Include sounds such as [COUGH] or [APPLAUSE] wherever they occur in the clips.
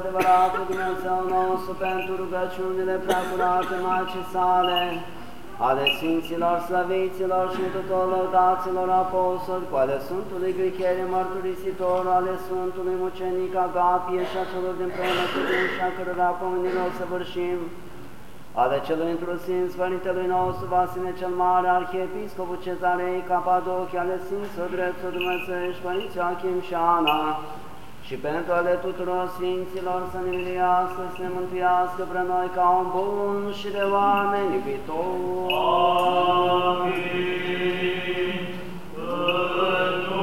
adevăratul Dumnezeu nostru pentru rugăciunile preacurate Maicii sale, ale Sfinților, Slăviților și tuturor lăudaților apostoli, cu ale Sfântului Grichere Mărturisitor, ale Sfântului Mucenic Agapie și a celor din preună cu și a cărora pomenilor să vârșim, ale celui întrusin Sfântelui nostru Vasile cel Mare, Arhiepiscopul Cezarei, Capadochia, ale Sfinților Dreptul Dumnezeu, Părinții Achim și Ana, și pentru ale tuturor Sfinților să ne miliască, să ne mântuiască pre noi ca un bun și de oameni iubitor. Amin. Pentru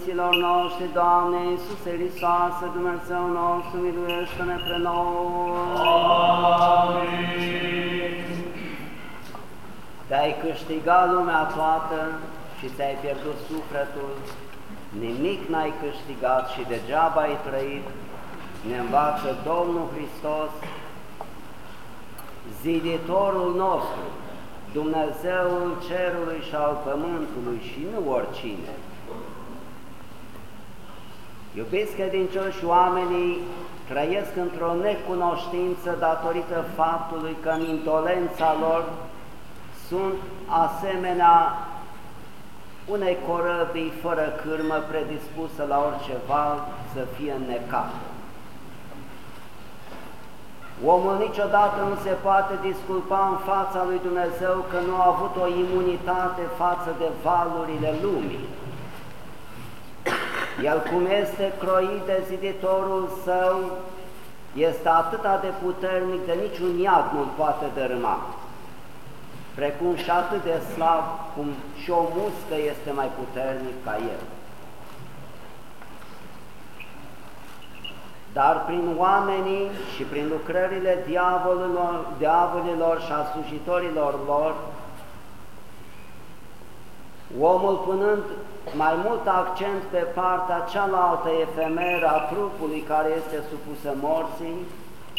Părinților noștri, Doamne Iisuse Hristoase, Dumnezeu nostru, miluiește-ne pre noi. Amin. Te-ai câștigat lumea toată și ți-ai pierdut sufletul, nimic n-ai câștigat și degeaba ai trăit, ne învață Domnul Hristos, ziditorul nostru, Dumnezeul cerului și al pământului și nu oricine. Iubiți credincioși, oamenii trăiesc într-o necunoștință datorită faptului că în indolența lor sunt asemenea unei corăbii fără cârmă predispusă la orice val să fie înnecată. Omul niciodată nu se poate disculpa în fața lui Dumnezeu că nu a avut o imunitate față de valurile lumii. El cum este croit de ziditorul său, este atât de puternic de niciun iad nu poate dărâma, precum și atât de slab cum și o muscă este mai puternic ca el. dar prin oamenii și prin lucrările diavolilor, diavolilor și a slujitorilor lor, omul punând mai mult accent pe partea cealaltă efemeră a trupului care este supusă morții,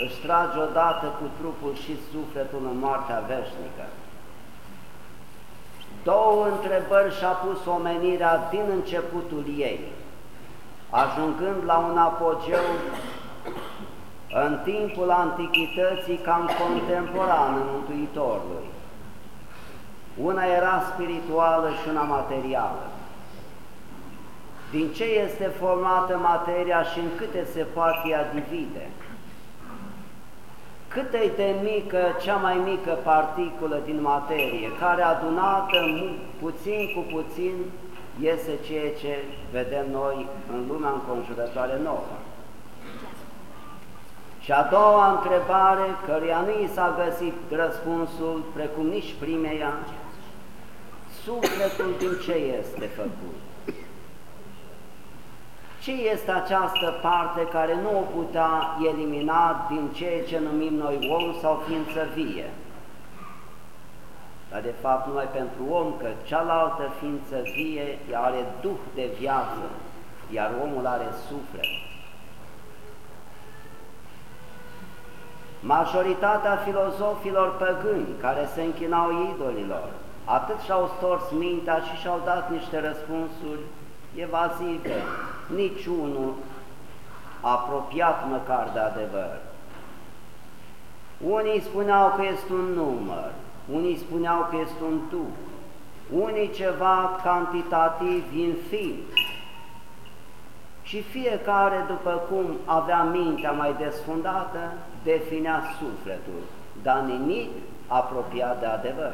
își trage odată cu trupul și sufletul în moartea veșnică. Două întrebări și-a pus omenirea din începutul ei ajungând la un apogeu în timpul antichității cam contemporan în Mântuitorului. Una era spirituală și una materială. Din ce este formată materia și în câte se poate ea divide? Cât e de mică, cea mai mică particulă din materie, care adunată puțin cu puțin iese ceea ce vedem noi în lumea înconjurătoare nouă. Și a doua întrebare, căreia nu i s-a găsit răspunsul, precum nici primeia, sufletul din ce este făcut? Ce este această parte care nu o putea elimina din ceea ce numim noi om sau ființă vie? dar de fapt numai pentru om, că cealaltă ființă vie are duh de viață, iar omul are suflet. Majoritatea filozofilor păgâni care se închinau idolilor, atât și-au stors mintea și și-au dat niște răspunsuri evazive, niciunul apropiat măcar de adevăr. Unii spuneau că este un număr, unii spuneau că este un duh, unii ceva cantitativ infim. Și fiecare, după cum avea mintea mai desfundată, definea sufletul, dar nimic apropiat de adevăr.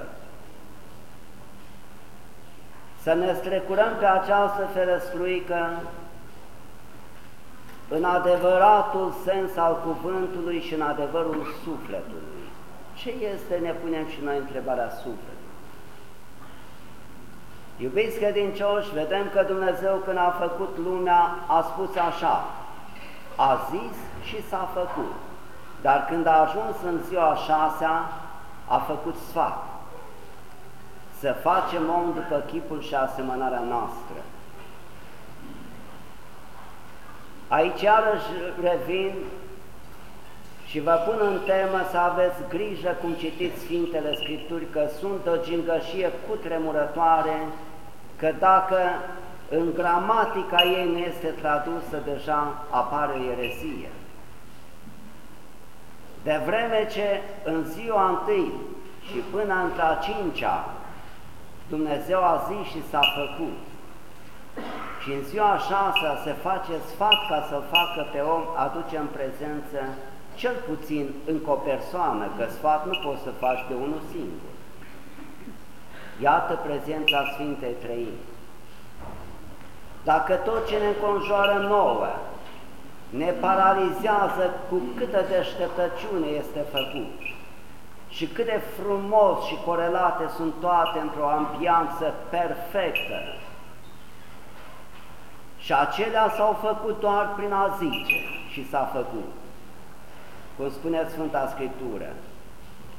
Să ne strecurăm pe această ferăstruică în adevăratul sens al cuvântului și în adevărul sufletului. Ce este, ne punem și noi întrebarea sufletului. Iubiți credincioși, vedem că Dumnezeu când a făcut lumea a spus așa, a zis și s-a făcut. Dar când a ajuns în ziua șasea, a făcut sfat. Să facem om după chipul și asemănarea noastră. Aici iarăși revin și vă pun în temă să aveți grijă cum citiți Sfintele Scripturi, că sunt o gingășie cutremurătoare, că dacă în gramatica ei nu este tradusă, deja apare erezie. De vreme ce în ziua întâi și până între a cincea Dumnezeu a zis și s-a făcut, și în ziua a șasea se face sfat ca să facă pe om, aduce în prezență cel puțin încă o persoană, că sfat nu poți să faci de unul singur. Iată prezența Sfintei Trăini. Dacă tot ce ne înconjoară nouă ne paralizează cu câtă deșteptăciune este făcut și cât de frumos și corelate sunt toate într-o ambianță perfectă, și acelea s-au făcut doar prin a zice și s-a făcut. Cum spune Sfânta Scriptură,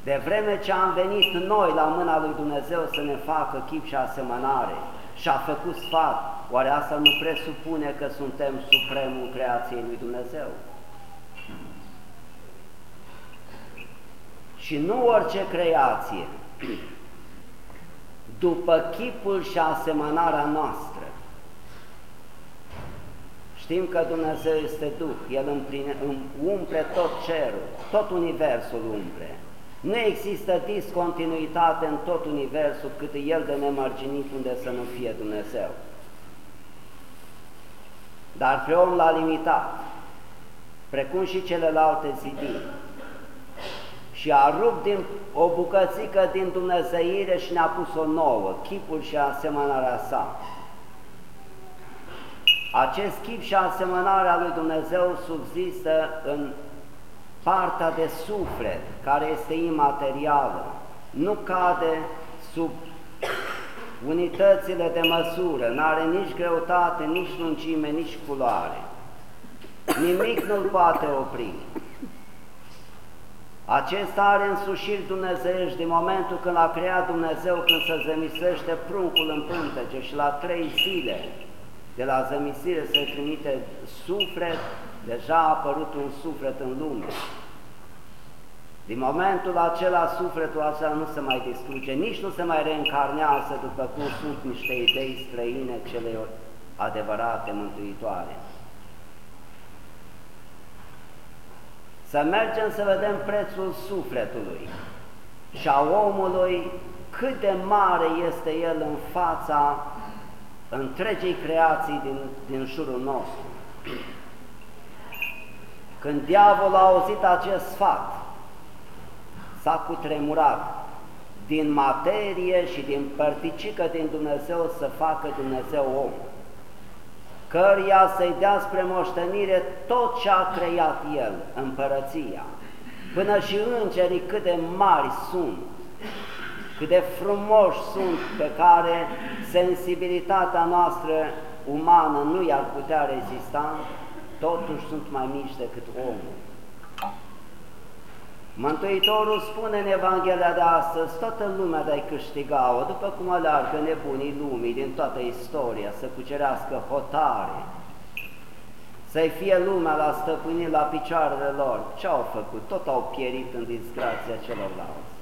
de vreme ce am venit noi la mâna lui Dumnezeu să ne facă chip și asemănare și a făcut sfat, oare asta nu presupune că suntem supremul creației lui Dumnezeu? Și nu orice creație, [CLEARS THROAT] după chipul și asemănarea noastră, Știm că Dumnezeu este Duh, El împline, umple tot cerul, tot universul umple. Nu există discontinuitate în tot universul cât e El de nemărginit unde să nu fie Dumnezeu. Dar pe om l-a limitat, precum și celelalte zidiri. Și a rupt din, o bucățică din Dumnezeire și ne-a pus o nouă, chipul și asemănarea sa. Acest chip și asemănarea lui Dumnezeu subzistă în partea de suflet, care este imaterială, nu cade sub unitățile de măsură, nu are nici greutate, nici lungime, nici culoare. Nimic nu-l poate opri. Acesta are însușiri dumnezeiești din momentul când a creat Dumnezeu, când se zemisește pruncul în pântece și la trei zile de la zămisire se trimite suflet, deja a apărut un suflet în lume. Din momentul acela, sufletul acela nu se mai distruge, nici nu se mai reîncarnează după cum sunt niște idei străine cele adevărate, mântuitoare. Să mergem să vedem prețul sufletului și a omului, cât de mare este el în fața întregii creații din, din jurul nostru. Când diavolul a auzit acest sfat, s-a cutremurat din materie și din părticică din Dumnezeu să facă Dumnezeu om, căruia să-i dea spre moștenire tot ce a creat El, împărăția, până și îngerii cât de mari sunt, cât de frumoși sunt pe care sensibilitatea noastră umană nu i-ar putea rezista, totuși sunt mai mici decât omul. Mântuitorul spune în Evanghelia de astăzi, toată lumea de-ai câștiga-o, după cum aleargă nebunii lumii din toată istoria, să cucerească hotare, să-i fie lumea la stăpânit la picioarele lor. Ce au făcut? Tot au pierit în disgrația celorlalți.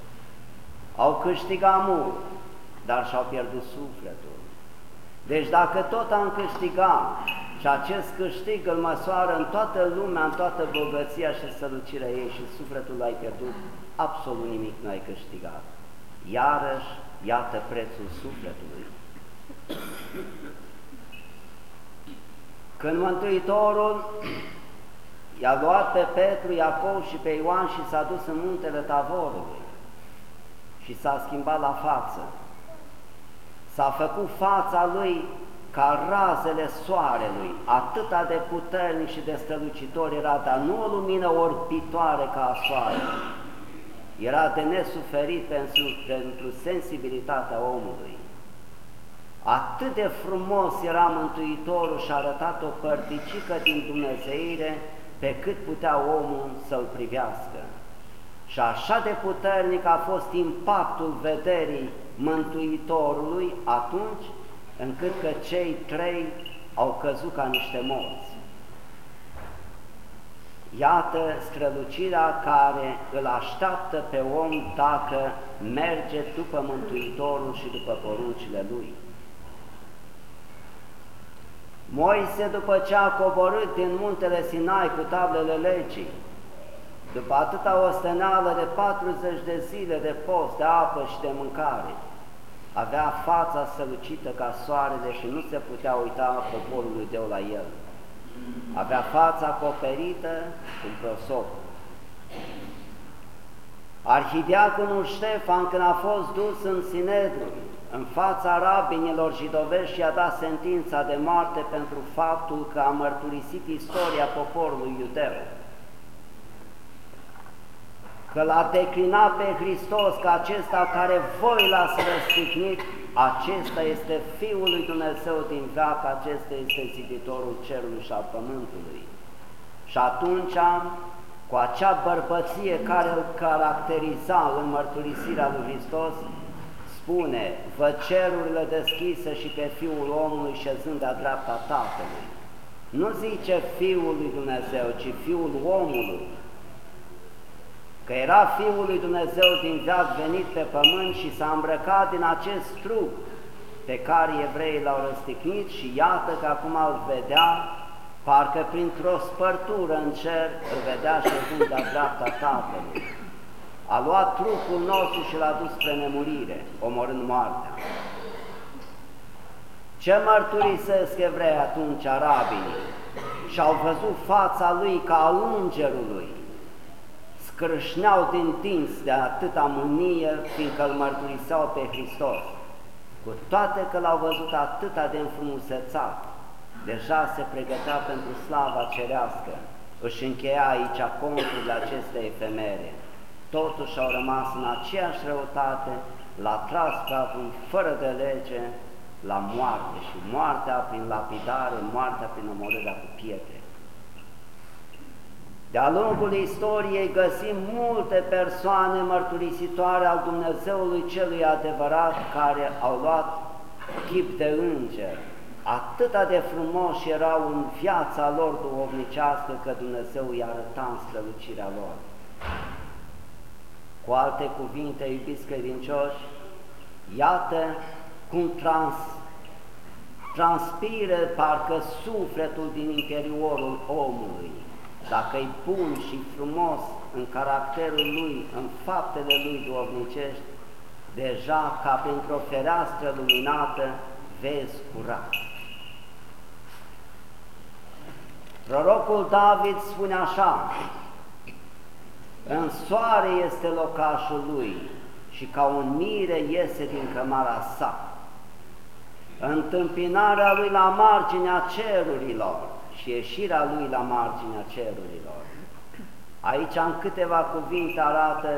Au câștigat mult, dar și-au pierdut sufletul. Deci dacă tot am câștigat și acest câștig îl măsoară în toată lumea, în toată bogăția și sălucirea ei și sufletul l-ai pierdut, absolut nimic nu ai câștigat. Iarăși, iată prețul sufletului. Când Mântuitorul i-a luat pe Petru, Iacov și pe Ioan și s-a dus în muntele Tavorului și s-a schimbat la față, S-a făcut fața lui ca razele soarelui, atâta de puternic și de strălucitor era, dar nu o lumină orbitoare ca a soarelui. Era de nesuferit pentru, pentru sensibilitatea omului. Atât de frumos era Mântuitorul și a arătat o părticică din Dumnezeire pe cât putea omul să-l privească. Și așa de puternic a fost impactul vederii Mântuitorului atunci încât că cei trei au căzut ca niște morți. Iată strălucirea care îl așteaptă pe om dacă merge după Mântuitorul și după poruncile Lui. Moise, după ce a coborât din muntele Sinai cu tablele legii, după atâta osteneală de 40 de zile de post, de apă și de mâncare, avea fața sălucită ca soarele și nu se putea uita poporul lui Deu la el. Avea fața acoperită cu prosop. Arhidiaconul Ștefan, când a fost dus în Sinedru, în fața rabinilor jidovești și a dat sentința de moarte pentru faptul că a mărturisit istoria poporului iudeu, că l-a declinat pe Hristos, că acesta care voi l-ați răstignit, acesta este Fiul lui Dumnezeu din veac, acesta este ziditorul cerului și al pământului. Și atunci, cu acea bărbăție care îl caracteriza în mărturisirea lui Hristos, spune, vă cerurile deschise și pe Fiul omului șezând de-a dreapta Tatălui. Nu zice Fiul lui Dumnezeu, ci Fiul omului, că era Fiul lui Dumnezeu din veac venit pe pământ și s-a îmbrăcat din acest trup pe care evreii l-au răstignit și iată că acum îl vedea, parcă printr-o spărtură în cer, îl vedea șezând de-a dreapta Tatălui. A luat trupul nostru și l-a dus spre nemurire, omorând moartea. Ce mărturisesc evrei atunci arabinii? Și-au văzut fața lui ca a îngerului, scrâșneau din tins de atâta mânie, fiindcă îl mărturiseau pe Hristos. Cu toate că l-au văzut atâta de înfrumusețat, deja se pregătea pentru slava cerească, își încheia aici conturile acestei efemere. Totuși au rămas în aceeași răutate, l-a tras pe fără de lege la moarte și moartea prin lapidare, moartea prin omorârea cu pietre. De-a lungul istoriei găsim multe persoane mărturisitoare al Dumnezeului celui adevărat care au luat chip de înger. Atâta de frumos erau în viața lor duhovnicească că Dumnezeu îi arăta în strălucirea lor. Cu alte cuvinte, iubiți credincioși, iată cum trans, transpire parcă sufletul din interiorul omului dacă e bun și frumos în caracterul lui, în faptele lui duovnicești, deja ca printr-o fereastră luminată vezi curat. Prorocul David spune așa, în soare este locașul lui și ca un mire iese din cămara sa. Întâmpinarea lui la marginea cerurilor, și ieșirea lui la marginea cerurilor. Aici în câteva cuvinte arată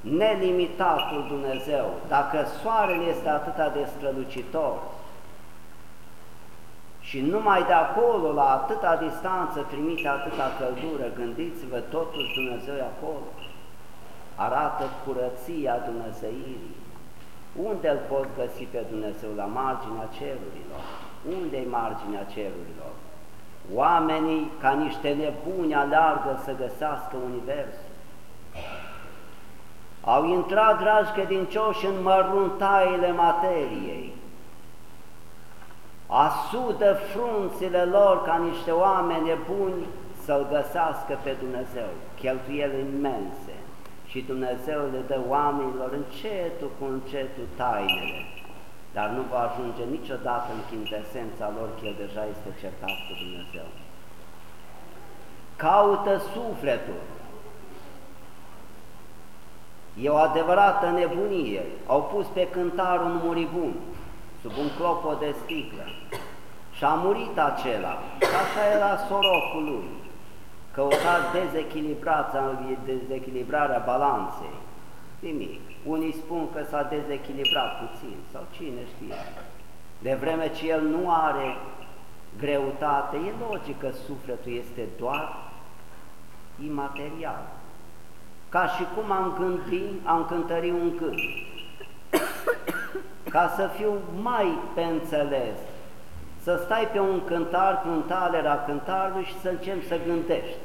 nelimitatul Dumnezeu. Dacă soarele este atât de strălucitor și numai de acolo, la atâta distanță, trimite atâta căldură, gândiți-vă, totuși Dumnezeu e acolo. Arată curăția Dumnezeirii. Unde îl pot găsi pe Dumnezeu? La marginea cerurilor. Unde e marginea cerurilor? Oamenii, ca niște nebuni, aleargă să găsească Universul. Au intrat, dragi credincioși, în măruntaile materiei. Asudă frunțile lor ca niște oameni nebuni să-L găsească pe Dumnezeu, cheltuieli imense. Și Dumnezeu le dă oamenilor încetul cu încetul tainele dar nu va ajunge niciodată în chintesența lor că el deja este cercat cu Dumnezeu. Caută sufletul. E o adevărată nebunie. Au pus pe cântar un muribund sub un clopo de sticlă și a murit acela. Așa era sorocul lui. Căuta dezechilibrarea balanței. Nimic. Unii spun că s-a dezechilibrat puțin sau cine știe. De vreme ce el nu are greutate, e logic că sufletul este doar imaterial. Ca și cum am gândit, am cântărit un gând. Ca să fiu mai pe înțeles, să stai pe un cântar cu un taler a cântarului și să începi să gândești.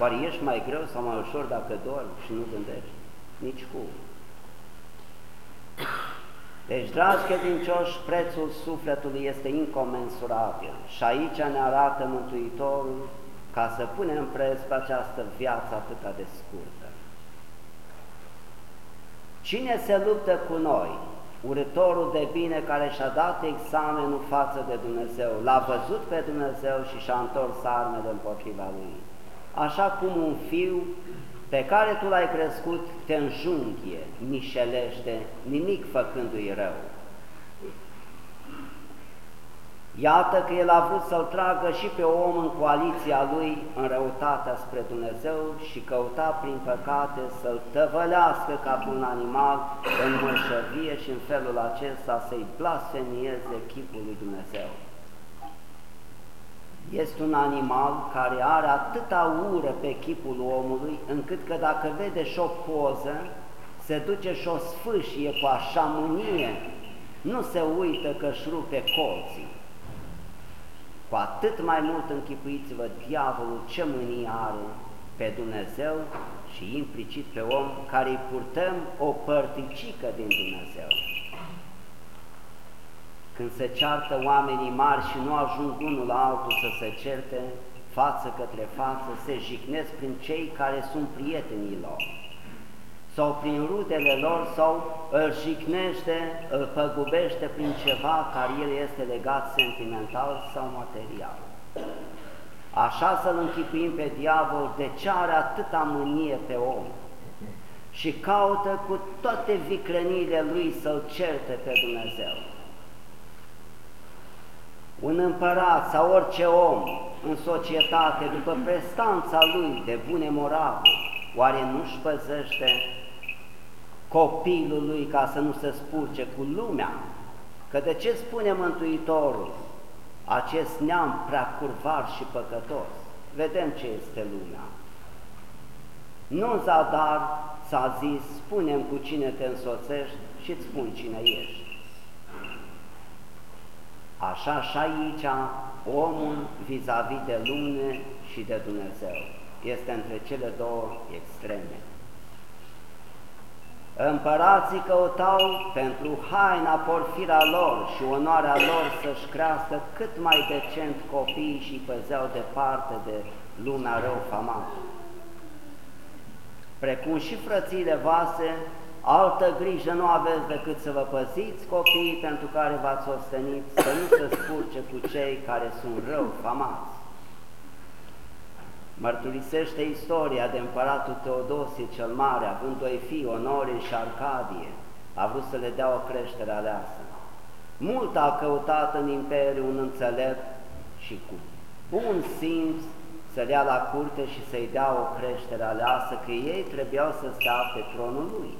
Oare ești mai greu sau mai ușor dacă dormi și nu gândești? Nici cum. Deci, dragi credincioși, prețul sufletului este incomensurabil și aici ne arată Mântuitorul ca să punem preț pe această viață atât de scurtă. Cine se luptă cu noi? Urătorul de bine care și-a dat examenul față de Dumnezeu, l-a văzut pe Dumnezeu și și-a întors armele împotriva lui. Așa cum un fiu pe care tu l-ai crescut te înjunghie, mișelește, nimic făcându-i rău. Iată că el a vrut să-l tragă și pe om în coaliția lui în răutatea spre Dumnezeu și căuta prin păcate să-l tăvălească ca pe un animal în mășăvie și în felul acesta să-i blasfemieze chipul lui Dumnezeu. Este un animal care are atâta ură pe chipul omului, încât că dacă vede și o poză, se duce și o sfâșie cu așa mânie, nu se uită că își rupe colții. Cu atât mai mult închipuiți-vă diavolul ce mânie are pe Dumnezeu și implicit pe om care îi purtăm o părticică din Dumnezeu. Când se ceartă oamenii mari și nu ajung unul la altul să se certe, față către față, se jignesc prin cei care sunt prietenii lor sau prin rudele lor sau îl jignește, îl păgubește prin ceva care el este legat sentimental sau material. Așa să-l închipuim pe diavol de ce are atâta mânie pe om și caută cu toate vicreniile lui să-l certe pe Dumnezeu. Un împărat sau orice om în societate, după prestanța lui de bune moravuri, oare nu-și păzește copilul lui ca să nu se spurce cu lumea? Că de ce spune Mântuitorul? Acest neam prea curvar și păcătos. Vedem ce este lumea. Nu zadar s-a zis, spunem cu cine te însoțești și îți spun cine ești. Așa și aici omul vis-a-vis -vis de lume și de Dumnezeu este între cele două extreme. Împărații căutau pentru haina porfira lor și onoarea lor să-și crească cât mai decent copiii și păzeau departe de lumea rău famată. Precum și frățiile voastre, altă grijă nu aveți decât să vă păziți copiii pentru care v-ați ostenit, să nu se spurce cu cei care sunt rău famați. Mărturisește istoria de împăratul Teodosie cel Mare, având doi fii, Onorie și Arcadie, a vrut să le dea o creștere aleasă. Mult a căutat în imperiu un înțelept și cu bun simț să-l ia la curte și să-i dea o creștere aleasă, că ei trebuiau să stea pe tronul lui.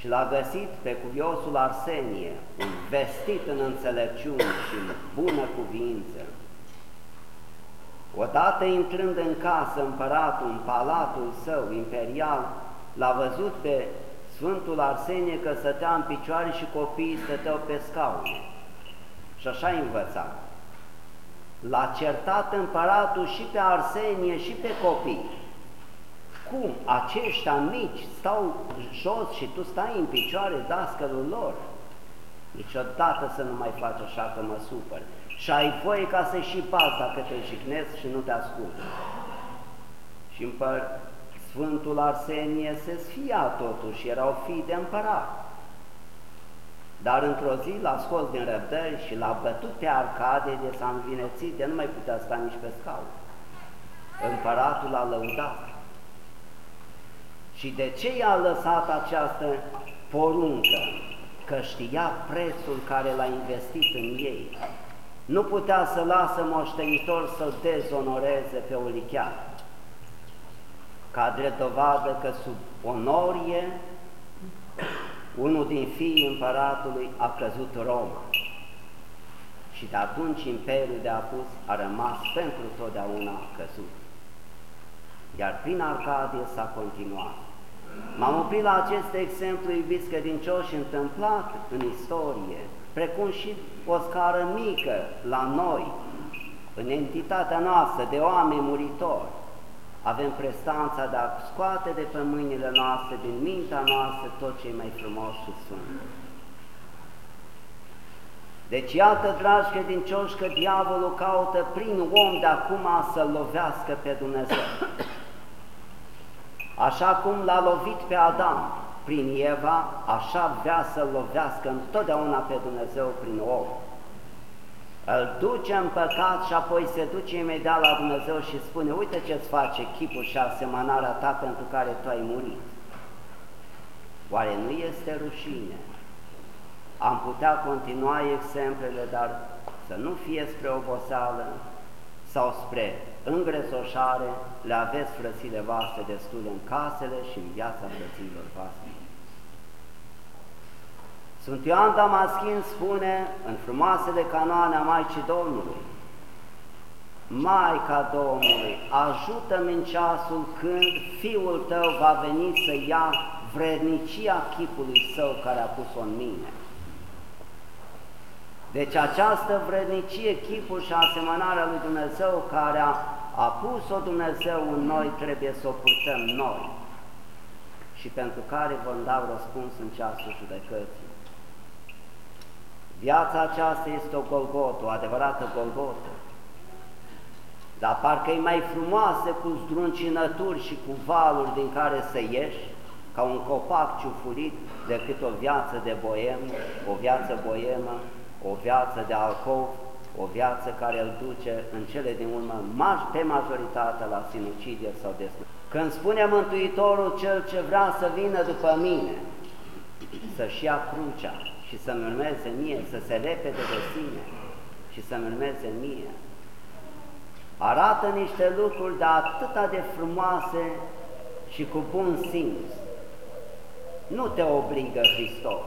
Și l-a găsit pe cuviosul Arsenie, un vestit în înțelepciune și în bună cuvință, Odată intrând în casă împăratul, în palatul său imperial, l-a văzut pe Sfântul Arsenie că stătea în picioare și copiii stăteau pe scaune. Și așa învăța. L-a certat împăratul și pe Arsenie și pe copii. Cum? Aceștia mici stau jos și tu stai în picioare dascălul lor? Niciodată să nu mai faci așa că mă supăr și ai voie ca să și bați dacă te jignesc și nu te ascult. Și împăr, Sfântul Arsenie se sfia totuși, erau fii de împărat. Dar într-o zi l-a scos din răbdări și l-a bătut pe Arcade de s-a învinețit, de nu mai putea sta nici pe scaun. Împăratul l-a lăudat. Și de ce i-a lăsat această poruncă? Că știa prețul care l-a investit în ei nu putea să lasă moștenitor să dezonoreze pe Olichean, ca drept dovadă că sub onorie unul din fiii împăratului a căzut Roma și de atunci Imperiul de Apus a rămas pentru totdeauna căzut. Iar prin Arcadie s-a continuat. M-am oprit la acest exemplu, iubiți credincioși, întâmplat în istorie, precum și o scară mică la noi, în entitatea noastră de oameni muritori, avem prestanța de a scoate de pe mâinile noastre, din mintea noastră, tot ce mai frumos și sunt. Deci iată, dragi credincioși, că diavolul caută prin om de acum să-L lovească pe Dumnezeu. Așa cum l-a lovit pe Adam prin Eva, așa vrea să-L lovească întotdeauna pe Dumnezeu prin om. Îl duce în păcat și apoi se duce imediat la Dumnezeu și spune, uite ce-ți face chipul și asemănarea ta pentru care tu ai murit. Oare nu este rușine? Am putea continua exemplele, dar să nu fie spre oboseală sau spre îngresoșare, le aveți frățile voastre destul în casele și în viața frăților voastre. Sunt Ioan Damaschin spune în frumoasele canoane a Maicii Domnului, Maica Domnului, ajută-mi în ceasul când Fiul tău va veni să ia vrednicia chipului său care a pus-o în mine. Deci această vrednicie, chipul și asemănarea lui Dumnezeu care a, a pus-o Dumnezeu în noi, trebuie să o purtăm noi și pentru care vom da răspuns în ceasul judecății. Viața aceasta este o golgotă, o adevărată golgotă. Dar parcă e mai frumoasă cu zdruncinături și cu valuri din care să ieși, ca un copac ciufurit, decât o viață de boem, o viață boemă, o viață de alcov, o viață care îl duce în cele din urmă pe majoritatea la sinucidere sau desnă. Când spune Mântuitorul cel ce vrea să vină după mine, să-și ia crucea, și să-mi urmeze mie, să se repede de sine și să-mi urmeze mie. Arată niște lucruri de atâta de frumoase și cu bun simț. Nu te obligă Hristos,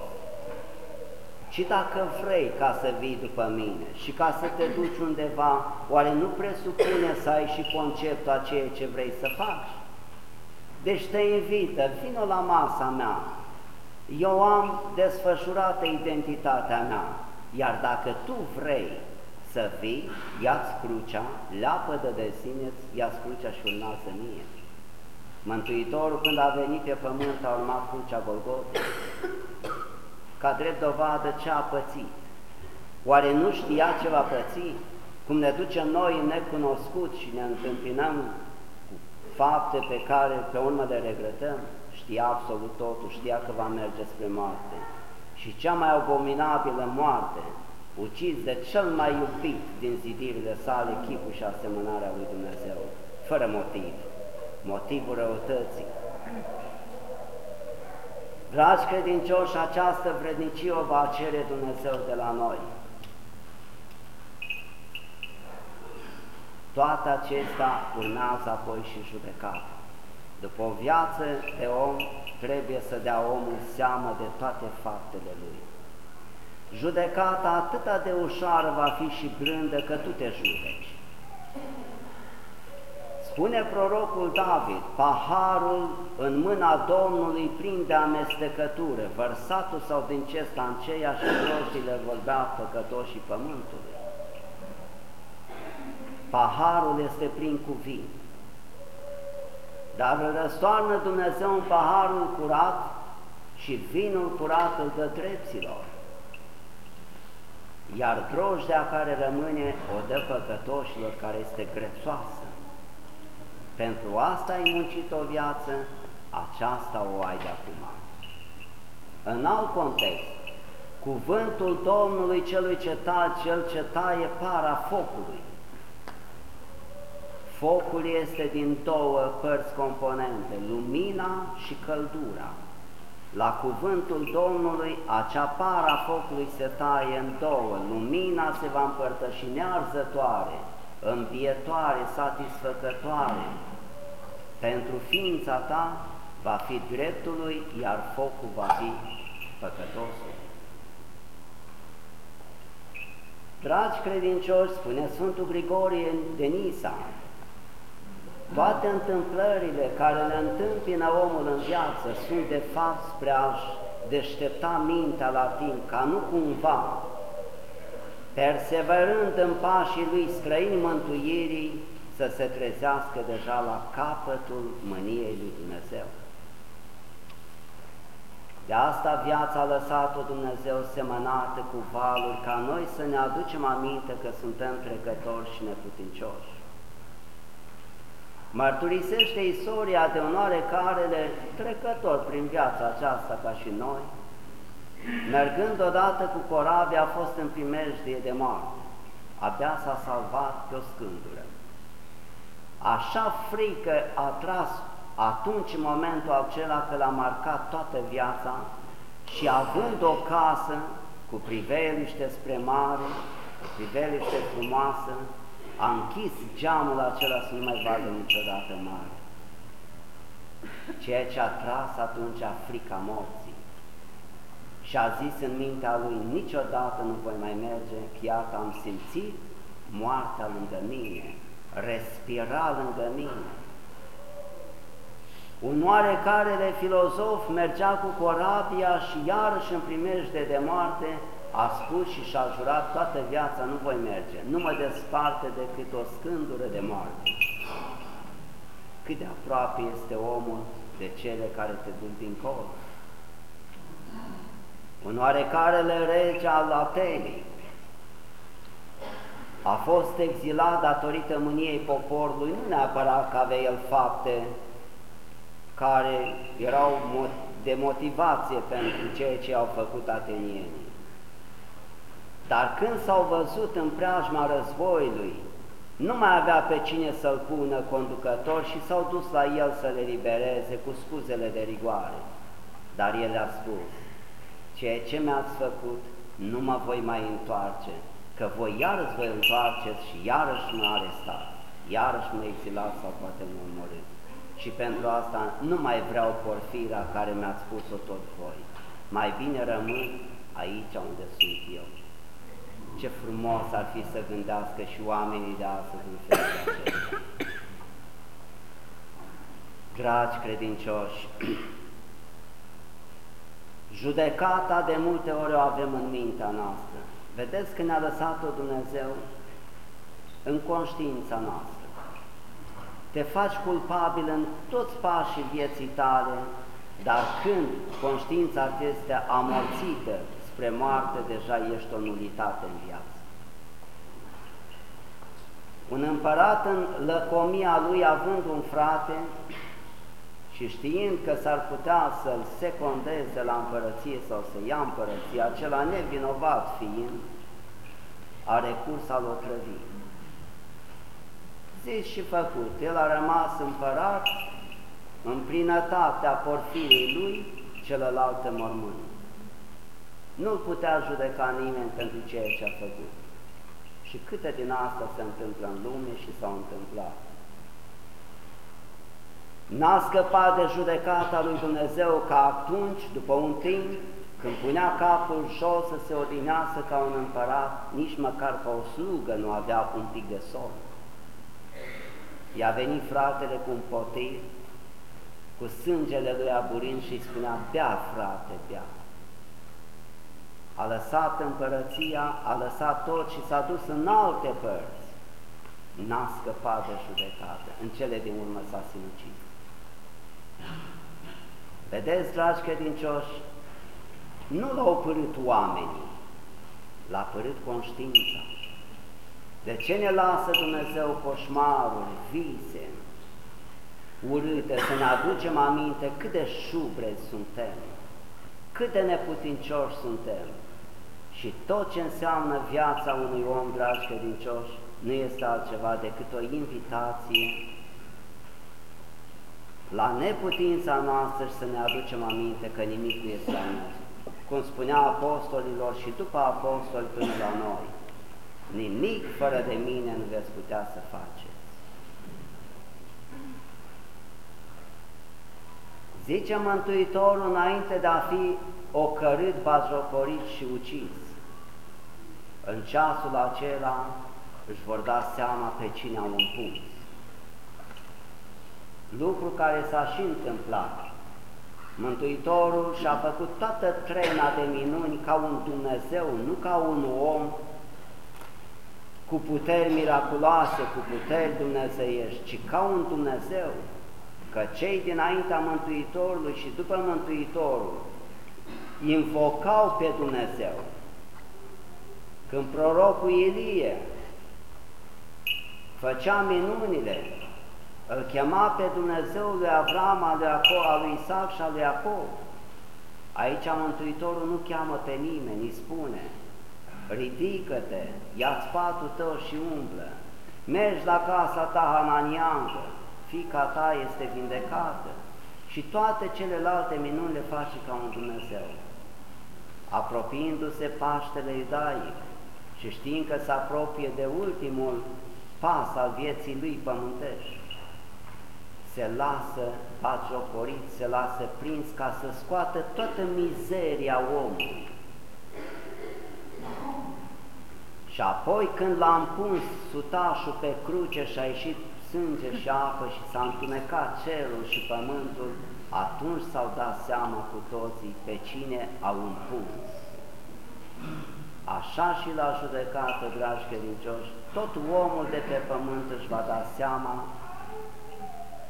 ci dacă vrei ca să vii după mine și ca să te duci undeva, oare nu presupune să ai și conceptul a ceea ce vrei să faci? Deci te invită, vină la masa mea, eu am desfășurată identitatea mea, iar dacă tu vrei să vii, ia-ți crucea, leapă de sine, ia-ți crucea și urmează mie. Mântuitorul când a venit pe pământ a urmat crucea Golgota, ca drept dovadă ce a pățit. Oare nu știa ce va păți? Cum ne ducem noi necunoscut și ne întâmpinăm cu fapte pe care pe urmă le regretăm? știa absolut totul, știa că va merge spre moarte. Și cea mai abominabilă moarte, ucis de cel mai iubit din zidirile sale, chipul și asemănarea lui Dumnezeu, fără motiv, motivul răutății. Dragi credincioși, această vrednicie o va cere Dumnezeu de la noi. Toate acestea urmează apoi și judecată. După o viață de om, trebuie să dea omul seamă de toate faptele lui. Judecata atâta de ușoară va fi și grândă că tu te judeci. Spune prorocul David, paharul în mâna Domnului prinde amestecătură, vărsatul sau din cesta în ceea și roșile vor bea păcătoșii pământului. Paharul este plin cu vin. Dar îl răstoarnă Dumnezeu în paharul curat și vinul curat îl dă drepților. Iar drojdea care rămâne o dă păcătoșilor care este grețoasă. Pentru asta ai muncit o viață, aceasta o ai de acum. În alt context, cuvântul Domnului celui ce taie, cel ce taie para focului, Focul este din două părți componente, lumina și căldura. La cuvântul Domnului, acea para focului se taie în două, lumina se va împărtăși nearzătoare, îmbietoare, satisfăcătoare. Pentru ființa ta va fi dreptului, iar focul va fi păcătosul. Dragi credincioși, spune Sfântul Grigorie de Nisa, toate întâmplările care le întâmpină omul în viață sunt de fapt spre a-și deștepta mintea la timp, ca nu cumva perseverând în pașii lui străini mântuirii, să se trezească deja la capătul mâniei lui Dumnezeu. De asta viața a lăsat-o Dumnezeu semănată cu valuri, ca noi să ne aducem aminte că suntem trecători și neputincioși. Mărturisește istoria de un oarecarele trecător prin viața aceasta ca și noi, mergând odată cu corabia a fost în primejdie de moarte, abia s-a salvat pe o scândură. Așa frică a tras atunci, în momentul acela, că l-a marcat toată viața și având o casă cu priveliște spre mare, cu priveliște frumoasă, a închis geamul acela să nu mai vadă niciodată mare. Ceea ce a tras atunci a frica morții. Și a zis în mintea lui, niciodată nu voi mai merge, că iată am simțit moartea lângă mine, respira lângă mine. Un oarecarele filozof mergea cu corabia și iarăși în primejde de moarte a spus și și-a jurat toată viața, nu voi merge, nu mă desparte decât o scândură de moarte. Cât de aproape este omul de cele care te duc dincolo. Un oarecarele rege al Atenei a fost exilat datorită mâniei poporului, nu neapărat că avea el fapte care erau de motivație pentru ceea ce au făcut atenienii. Dar când s-au văzut în preajma războiului, nu mai avea pe cine să-l pună conducător și s-au dus la el să le libereze cu scuzele de rigoare. Dar el a spus, ceea ce mi-ați făcut, nu mă voi mai întoarce, că voi iarăși vă întoarceți și iarăși mă arestați, iarăși mă exilați sau poate mă omorâți. Și pentru asta nu mai vreau porfira care mi-ați spus-o tot voi. Mai bine rămân aici unde sunt eu. Ce frumos ar fi să gândească și oamenii de astăzi în felul acesta. Dragi credincioși, judecata de multe ori o avem în mintea noastră. Vedeți că ne-a lăsat-o Dumnezeu în conștiința noastră. Te faci culpabil în toți pașii vieții tale, dar când conștiința este amorțită spre moarte, deja ești o nulitate în viață. Un împărat în lăcomia lui, având un frate și știind că s-ar putea să-l secondeze la împărăție sau să ia împărăția, acela nevinovat fiind, a recurs al otrăvii. Zis și făcut, el a rămas împărat în plinătatea porfirii lui, celălalt mormânt. Nu-l putea judeca nimeni pentru ceea ce a făcut. Și câte din asta se întâmplă în lume și s-au întâmplat. N-a scăpat de judecata lui Dumnezeu ca atunci, după un timp, când punea capul jos să se odinească ca un împărat, nici măcar ca o slugă nu avea un pic de somn. I-a venit fratele cu un potir, cu sângele lui aburind și îi spunea, bea frate, bea a lăsat împărăția, a lăsat tot și s-a dus în alte părți. N-a scăpat de judecată, în cele din urmă s-a sinucis. Vedeți, dragi credincioși, nu l-au părât oamenii, l-a părât conștiința. De ce ne lasă Dumnezeu coșmaruri, vise, urâte, să ne aducem aminte cât de șubre suntem, cât de neputincioși suntem, și tot ce înseamnă viața unui om, dragi credincioși, nu este altceva decât o invitație la neputința noastră și să ne aducem aminte că nimic nu este al nostru. Cum spunea apostolilor și după apostoli până la noi, nimic fără de mine nu veți putea să faceți. Zice Mântuitorul înainte de a fi ocărât, bazocorit și ucis, în ceasul acela își vor da seama pe cine au împuns. Lucru care s-a și întâmplat. Mântuitorul și-a făcut toată trena de minuni ca un Dumnezeu, nu ca un om cu puteri miraculoase, cu puteri dumnezeiești, ci ca un Dumnezeu, că cei dinaintea Mântuitorului și după Mântuitorul invocau pe Dumnezeu. Când prorocul Ilie făcea minunile, îl chema pe Dumnezeu lui Avram, al lui, Iacob, al lui Isaac și al lui Iacob. Aici Mântuitorul nu cheamă pe nimeni, îi spune, ridică-te, ia-ți patul tău și umblă, mergi la casa ta hananiancă, fica ta este vindecată și toate celelalte minuni le face ca un Dumnezeu. Apropiindu-se Paștele Iudaic și știind că se apropie de ultimul pas al vieții lui pământești, se lasă bagiocorit, se lasă prins ca să scoată toată mizeria omului. Și apoi când l-a împuns sutașul pe cruce și a ieșit sânge și apă și s-a întunecat cerul și pământul, atunci s-au dat seama cu toții pe cine au împuns. Așa și la judecată, dragi credincioși, tot omul de pe pământ își va da seama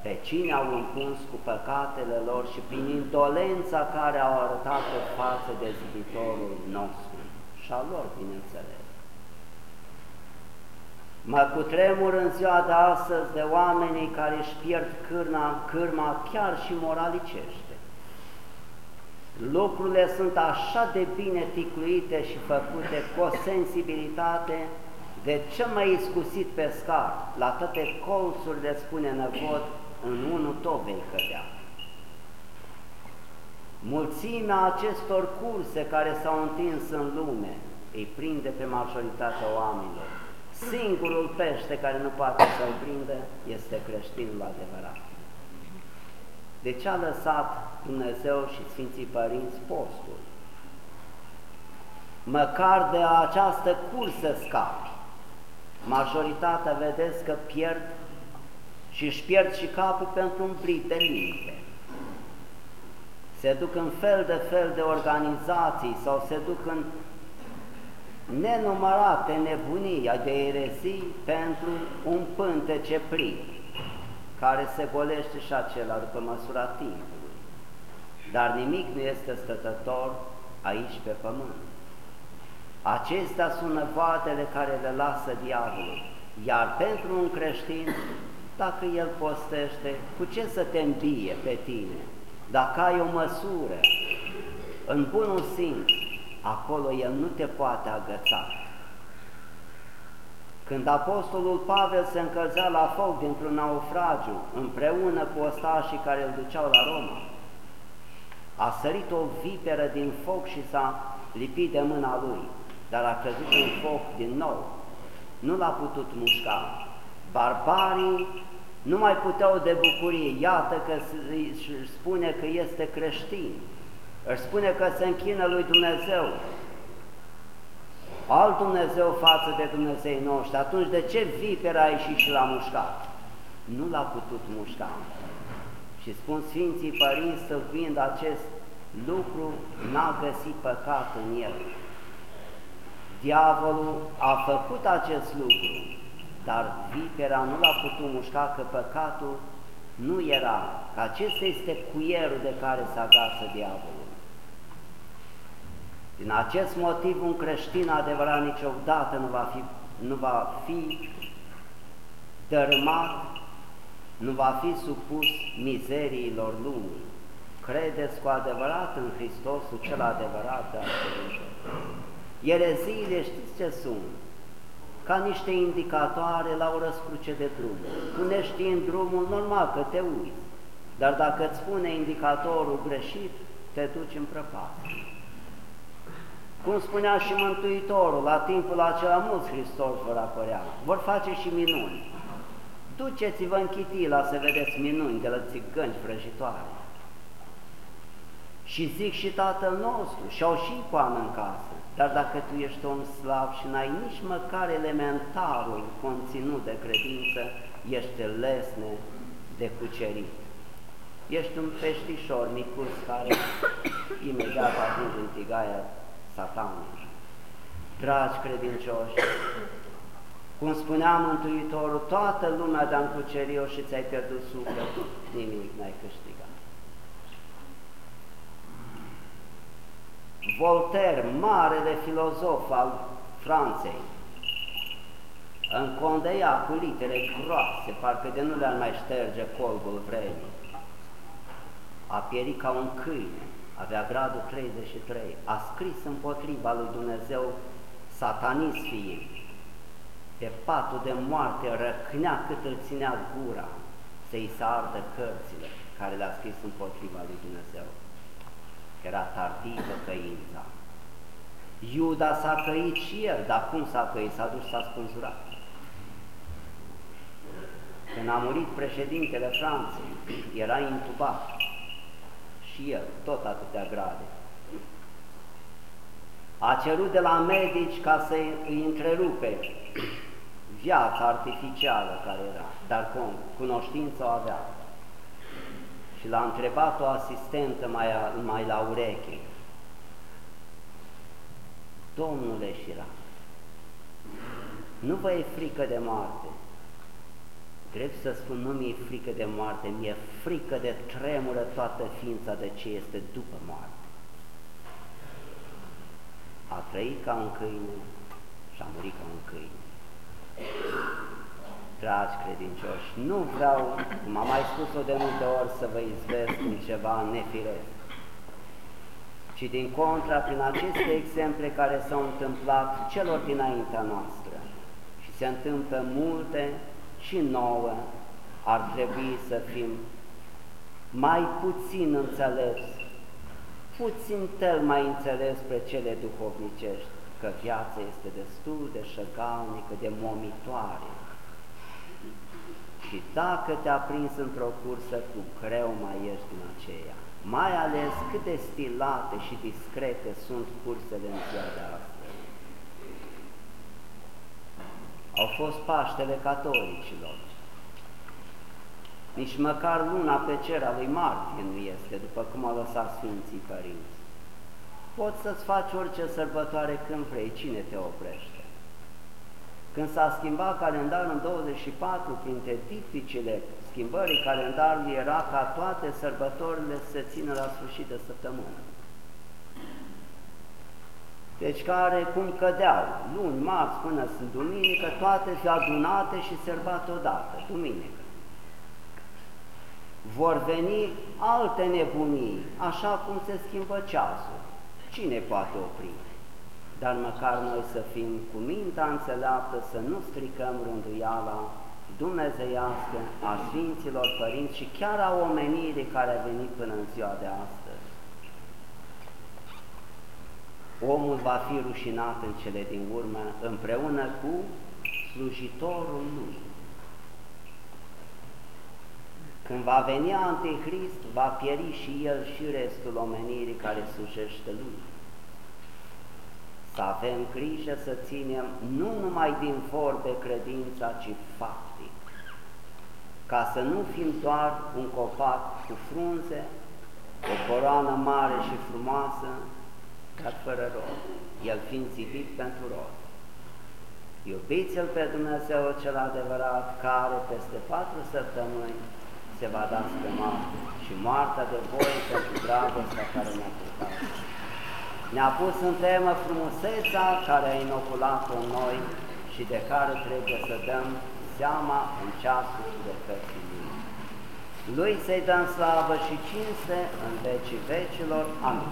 pe cine au împuns cu păcatele lor și prin indolența care au arătat-o față de ziditorul nostru și a lor, bineînțeles. Mă cutremur în ziua de astăzi de oamenii care își pierd cârna, cârma chiar și moralicește. Lucrurile sunt așa de bine ticluite și făcute cu o sensibilitate de ce mai iscusit pescar, la toate colțurile spune năvod, în unul tot vei cădea. Mulțimea acestor curse care s-au întins în lume îi prinde pe majoritatea oamenilor. Singurul pește care nu poate să-l prinde este creștinul adevărat. De ce a lăsat Dumnezeu și Sfinții Părinți postul? Măcar de această cursă scapi. Majoritatea vedeți că pierd și își pierd și capul pentru un plic de minte. Se duc în fel de fel de organizații sau se duc în nenumărate nebunii de erezii pentru un pântece plin, care se golește și acela după măsura timpului. Dar nimic nu este stătător aici pe pământ. Acestea sunt năvoadele care le lasă diavolul, iar pentru un creștin dacă el postește, cu ce să te îmbie pe tine? Dacă ai o măsură, în bunul simț, acolo el nu te poate agăța. Când Apostolul Pavel se încălzea la foc dintr-un naufragiu, împreună cu ostașii care îl duceau la Roma, a sărit o viperă din foc și s-a lipit de mâna lui, dar a căzut în foc din nou. Nu l-a putut mușca, Barbarii nu mai puteau de bucurie, iată că își spune că este creștin, își spune că se închină lui Dumnezeu, alt Dumnezeu față de Dumnezei noștri, atunci de ce vipera a ieșit și l-a mușcat? Nu l-a putut mușca. Și spun Sfinții Părinți, stălcuind acest lucru, n-a găsit păcat în el. Diavolul a făcut acest lucru, dar vipera nu l-a putut mușca că păcatul nu era, că acesta este cuierul de care se agață diavolul. Din acest motiv un creștin adevărat niciodată nu va fi, nu va fi dărâmat, nu va fi supus mizeriilor lumii. Credeți cu adevărat în Hristosul cel adevărat Ereziile știți ce sunt? Ca niște indicatoare la o răscruce de drum. Tu neștiind drumul, normal că te uiți, dar dacă îți spune indicatorul greșit, te duci în prăpastie. Cum spunea și Mântuitorul, la timpul acela mulți Hristos vor apărea, vor face și minuni. Duceți-vă în Chitila să vedeți minuni de la țigăni vrăjitoare. Și zic și Tatăl nostru, și-au și icoană în casă. Dar dacă tu ești om slab și n-ai nici măcar elementarul conținut de credință, ești lesne de cucerit. Ești un peștișor micus care [COUGHS] imediat ajunge în tigaia satanului. Dragi credincioși, Cum spunea Mântuitorul, toată lumea de-am cucerit și ți-ai pierdut sufletul, nimic n-ai câștigat. Voltaire, marele filozof al Franței, încondeia cu litere groase, parcă de nu le-ar mai șterge colbul vremii. A pierit ca un câine, avea gradul 33, a scris împotriva lui Dumnezeu satanist fiind. Pe patul de moarte răcnea cât îl ținea gura să-i se ardă cărțile care le-a scris împotriva lui Dumnezeu. Era tardivă căința. Iuda s-a căit și el, dar cum s-a căit? S-a dus s-a spânzurat. Când a murit președintele Franței, era intubat și el, tot atâtea grade. A cerut de la medici ca să îi întrerupe viața artificială care era, dar cum? Cunoștință o avea. Și l-a întrebat o asistentă mai, mai la ureche. Domnule Șira, nu vă e frică de moarte? Drept să spun, nu mi-e frică de moarte, mi-e frică de tremură toată ființa de ce este după moarte. A trăit ca un câine și a murit ca un câine. Dragi credincioși, nu vreau, cum am mai spus-o de multe ori, să vă izvesc în ceva nefiresc, ci din contra, prin aceste exemple care s-au întâmplat celor dinaintea noastră și se întâmplă multe și nouă ar trebui să fim mai puțin înțelepți, puțin tel mai înțeles spre cele duhovnicești, că viața este destul de șăgalnică, de momitoare. Și dacă te-a prins într-o cursă, cu greu mai ești din aceea. Mai ales cât de stilate și discrete sunt cursele în ziua de astăzi. Au fost Paștele Catolicilor. Nici măcar luna pe cer a lui Martin nu este, după cum au lăsat Sfinții Părinți. Poți să-ți faci orice sărbătoare când vrei, cine te oprește? Când s-a schimbat calendarul în 24, printre tipicile schimbării calendarului era ca toate sărbătorile să se țină la sfârșit de săptămână. Deci care cum cădeau, luni, marți până sunt duminică, toate fi adunate și sărbate odată, duminică. Vor veni alte nebunii, așa cum se schimbă ceasul. Cine poate opri? Dar măcar noi să fim cu mintea înțeleaptă, să nu stricăm rânduiala dumnezeiască a Sfinților Părinți și chiar a omenirii care a venit până în ziua de astăzi. Omul va fi rușinat în cele din urmă împreună cu slujitorul lui. Când va veni Antichrist, va pieri și el și restul omenirii care slujește lui. Să avem grijă să ținem nu numai din vorbe credința, ci faptic, ca să nu fim doar un copac cu frunze, o coroană mare și frumoasă, dar fără rod, el fiind țipit pentru rod. Iubiți-L pe Dumnezeu cel adevărat, care peste patru săptămâni se va da spre moarte și moartea de voi pentru dragostea care ne-a purtat. Ne-a pus în temă frumusețea care a inoculat-o în noi și de care trebuie să dăm seama în ceasul judecății Lui. Lui să-i dăm slavă și cinste în vecii vecilor. Amin.